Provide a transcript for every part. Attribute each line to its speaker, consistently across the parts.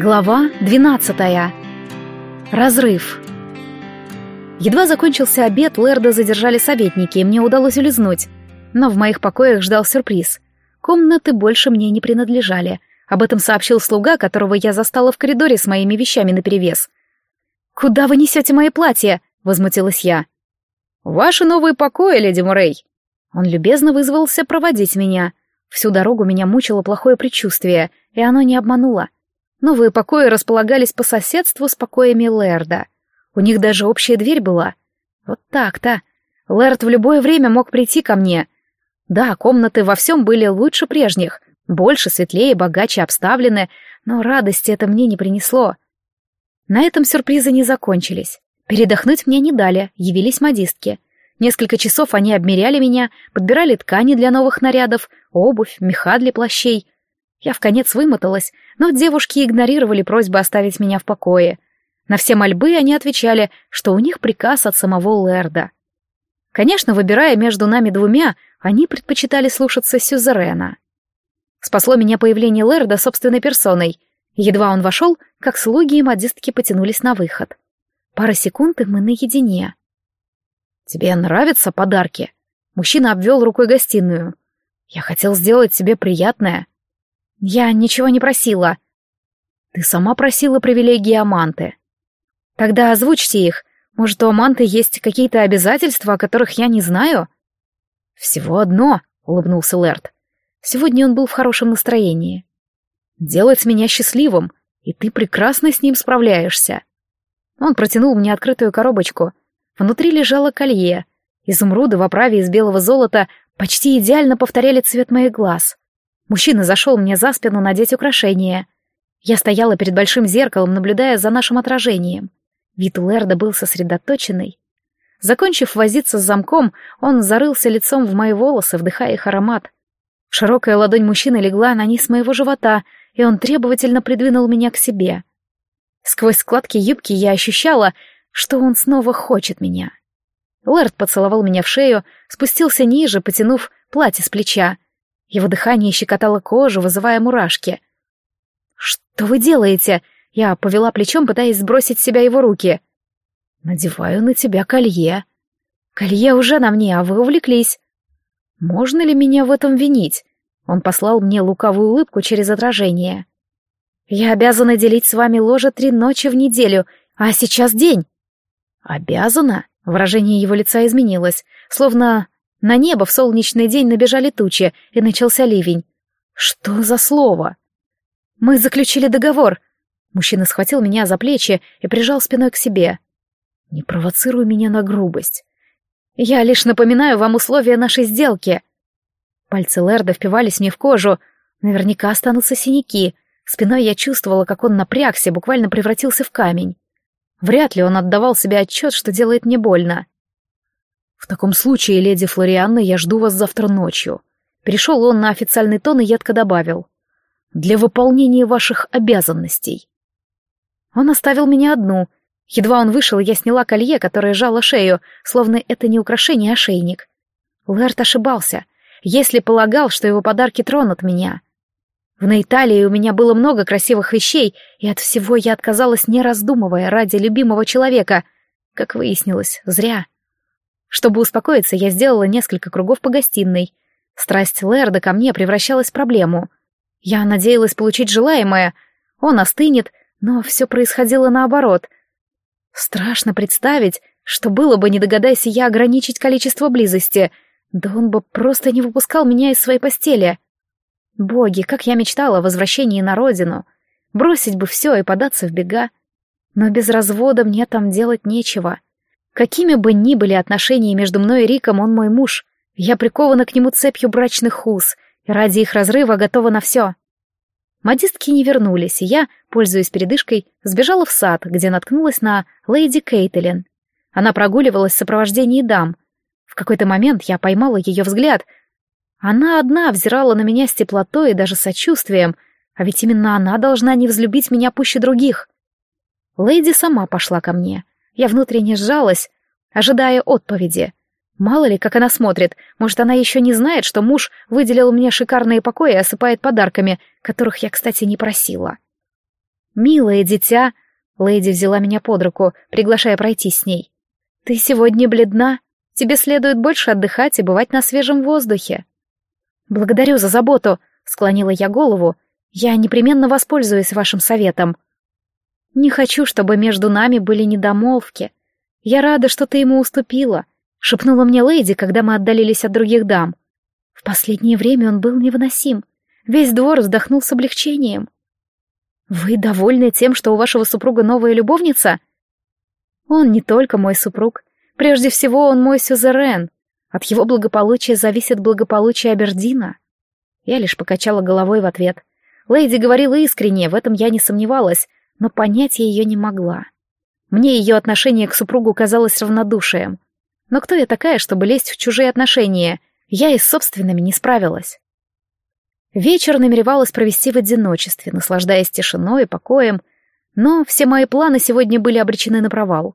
Speaker 1: Глава 12. Разрыв. Едва закончился обед, Лерда задержали советники, и мне удалось улизнуть. Но в моих покоях ждал сюрприз. Комнаты больше мне не принадлежали. Об этом сообщил слуга, которого я застала в коридоре с моими вещами наперевес. «Куда вы несете мои платья?» — возмутилась я. «Ваши новые покои, леди Мурей». Он любезно вызвался проводить меня. Всю дорогу меня мучило плохое предчувствие, и оно не обмануло. Новые покои располагались по соседству с покоями Лэрда. У них даже общая дверь была. Вот так-то. Лэрд в любое время мог прийти ко мне. Да, комнаты во всем были лучше прежних, больше, светлее, богаче обставлены, но радости это мне не принесло. На этом сюрпризы не закончились. Передохнуть мне не дали, явились модистки. Несколько часов они обмеряли меня, подбирали ткани для новых нарядов, обувь, меха для плащей — я в конец вымоталась, но девушки игнорировали просьбы оставить меня в покое. На все мольбы они отвечали, что у них приказ от самого Лерда. Конечно, выбирая между нами двумя, они предпочитали слушаться Сюзерена. Спасло меня появление Лерда собственной персоной. Едва он вошел, как слуги и модистки потянулись на выход. Пара секунд, и мы наедине. «Тебе нравятся подарки?» Мужчина обвел рукой гостиную. «Я хотел сделать тебе приятное». «Я ничего не просила». «Ты сама просила привилегии Аманты». «Тогда озвучьте их. Может, у Аманты есть какие-то обязательства, о которых я не знаю?» «Всего одно», — улыбнулся Лерт. Сегодня он был в хорошем настроении. «Делать меня счастливым, и ты прекрасно с ним справляешься». Он протянул мне открытую коробочку. Внутри лежало колье. Изумруды в оправе из белого золота почти идеально повторяли цвет моих глаз. Мужчина зашел мне за спину надеть украшение. Я стояла перед большим зеркалом, наблюдая за нашим отражением. Вид Лерда был сосредоточенный. Закончив возиться с замком, он зарылся лицом в мои волосы, вдыхая их аромат. Широкая ладонь мужчины легла на низ моего живота, и он требовательно придвинул меня к себе. Сквозь складки юбки я ощущала, что он снова хочет меня. Лэрд поцеловал меня в шею, спустился ниже, потянув платье с плеча, его дыхание щекотало кожу, вызывая мурашки. «Что вы делаете?» Я повела плечом, пытаясь сбросить с себя его руки. «Надеваю на тебя колье». «Колье уже на мне, а вы увлеклись». «Можно ли меня в этом винить?» Он послал мне лукавую улыбку через отражение. «Я обязана делить с вами ложе три ночи в неделю, а сейчас день». «Обязана?» Выражение его лица изменилось, словно на небо в солнечный день набежали тучи, и начался ливень. Что за слово? Мы заключили договор. Мужчина схватил меня за плечи и прижал спиной к себе. Не провоцируй меня на грубость. Я лишь напоминаю вам условия нашей сделки. Пальцы Лерда впивались мне в кожу. Наверняка останутся синяки. Спиной я чувствовала, как он напрягся, буквально превратился в камень. Вряд ли он отдавал себе отчет, что делает мне больно. «В таком случае, леди Флорианна, я жду вас завтра ночью». Перешел он на официальный тон и едко добавил. «Для выполнения ваших обязанностей». Он оставил меня одну. Едва он вышел, я сняла колье, которое жало шею, словно это не украшение, а шейник. Лэрт ошибался, если полагал, что его подарки тронут меня. В Нейталии у меня было много красивых вещей, и от всего я отказалась, не раздумывая, ради любимого человека. Как выяснилось, зря. Чтобы успокоиться, я сделала несколько кругов по гостиной. Страсть Лерда ко мне превращалась в проблему. Я надеялась получить желаемое. Он остынет, но все происходило наоборот. Страшно представить, что было бы, не догадайся я ограничить количество близости. Да он бы просто не выпускал меня из своей постели. Боги, как я мечтала о возвращении на родину. Бросить бы все и податься в бега. Но без развода мне там делать нечего. Какими бы ни были отношения между мной и Риком, он мой муж. Я прикована к нему цепью брачных уз, и ради их разрыва готова на все. Модистки не вернулись, и я, пользуясь передышкой, сбежала в сад, где наткнулась на леди Кейтлин. Она прогуливалась в сопровождении дам. В какой-то момент я поймала ее взгляд. Она одна взирала на меня с теплотой и даже сочувствием, а ведь именно она должна не взлюбить меня пуще других. Леди сама пошла ко мне — я внутренне сжалась, ожидая отповеди. Мало ли, как она смотрит, может, она еще не знает, что муж выделил мне шикарные покои и осыпает подарками, которых я, кстати, не просила. «Милое дитя», — леди взяла меня под руку, приглашая пройти с ней. «Ты сегодня бледна. Тебе следует больше отдыхать и бывать на свежем воздухе». «Благодарю за заботу», — склонила я голову. «Я непременно воспользуюсь вашим советом». «Не хочу, чтобы между нами были недомолвки. Я рада, что ты ему уступила», — шепнула мне леди, когда мы отдалились от других дам. В последнее время он был невыносим. Весь двор вздохнул с облегчением. «Вы довольны тем, что у вашего супруга новая любовница?» «Он не только мой супруг. Прежде всего, он мой сюзерен. От его благополучия зависит благополучие Абердина». Я лишь покачала головой в ответ. Лейди говорила искренне, в этом я не сомневалась, но понять ее не могла. Мне ее отношение к супругу казалось равнодушием. Но кто я такая, чтобы лезть в чужие отношения? Я и с собственными не справилась. Вечер намеревалась провести в одиночестве, наслаждаясь тишиной и покоем, но все мои планы сегодня были обречены на провал.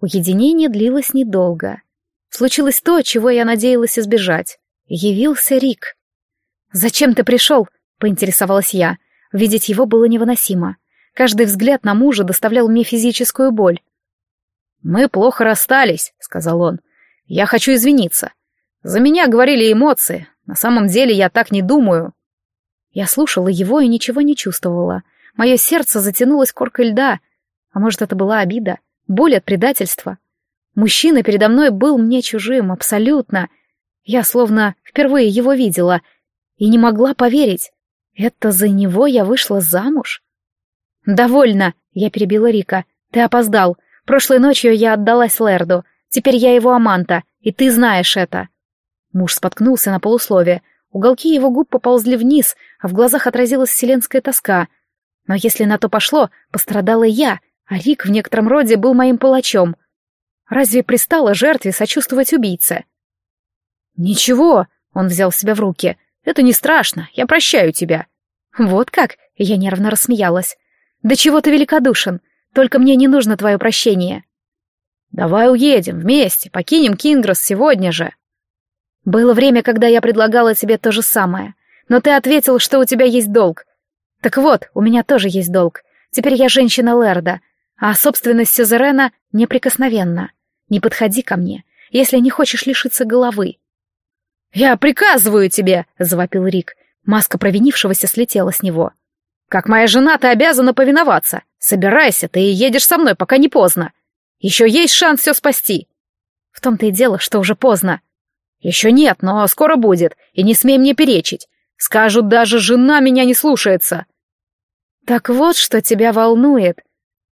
Speaker 1: Уединение длилось недолго. Случилось то, чего я надеялась избежать. Явился Рик. «Зачем ты пришел?» — поинтересовалась я. Видеть его было невыносимо. Каждый взгляд на мужа доставлял мне физическую боль. «Мы плохо расстались», — сказал он. «Я хочу извиниться. За меня говорили эмоции. На самом деле я так не думаю». Я слушала его и ничего не чувствовала. Мое сердце затянулось коркой льда. А может, это была обида, боль от предательства. Мужчина передо мной был мне чужим, абсолютно. Я словно впервые его видела и не могла поверить. Это за него я вышла замуж? «Довольно!» — я перебила Рика. «Ты опоздал. Прошлой ночью я отдалась Лерду. Теперь я его аманта, и ты знаешь это». Муж споткнулся на полуслове. Уголки его губ поползли вниз, а в глазах отразилась вселенская тоска. Но если на то пошло, пострадала я, а Рик в некотором роде был моим палачом. Разве пристало жертве сочувствовать убийце? «Ничего», — он взял себя в руки, — «это не страшно, я прощаю тебя». «Вот как?» — я нервно рассмеялась. «Да чего ты великодушен? Только мне не нужно твое прощение». «Давай уедем вместе, покинем Кингрос сегодня же». Было время, когда я предлагала тебе то же самое, но ты ответил, что у тебя есть долг. Так вот, у меня тоже есть долг. Теперь я женщина Лерда, а собственность Сюзерена неприкосновенна. Не подходи ко мне, если не хочешь лишиться головы. «Я приказываю тебе!» — завопил Рик. Маска провинившегося слетела с него. «Как моя жена, ты обязана повиноваться. Собирайся, ты едешь со мной, пока не поздно. Еще есть шанс все спасти». В том-то и дело, что уже поздно. «Еще нет, но скоро будет, и не смей мне перечить. Скажут, даже жена меня не слушается». «Так вот, что тебя волнует».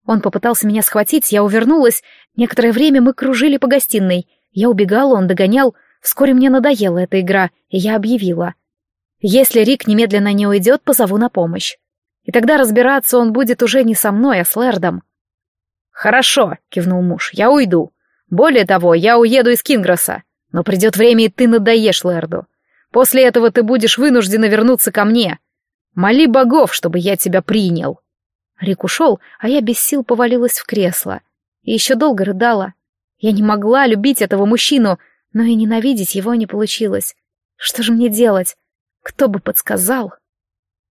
Speaker 1: Он попытался меня схватить, я увернулась. Некоторое время мы кружили по гостиной. Я убегала, он догонял. Вскоре мне надоела эта игра, и я объявила. Если Рик немедленно не уйдет, позову на помощь. И тогда разбираться он будет уже не со мной, а с Лэрдом. «Хорошо», — кивнул муж, — «я уйду. Более того, я уеду из Кингроса. Но придет время, и ты надоешь Лэрду. После этого ты будешь вынуждена вернуться ко мне. Моли богов, чтобы я тебя принял». Рик ушел, а я без сил повалилась в кресло. И еще долго рыдала. Я не могла любить этого мужчину, но и ненавидеть его не получилось. Что же мне делать? Кто бы подсказал?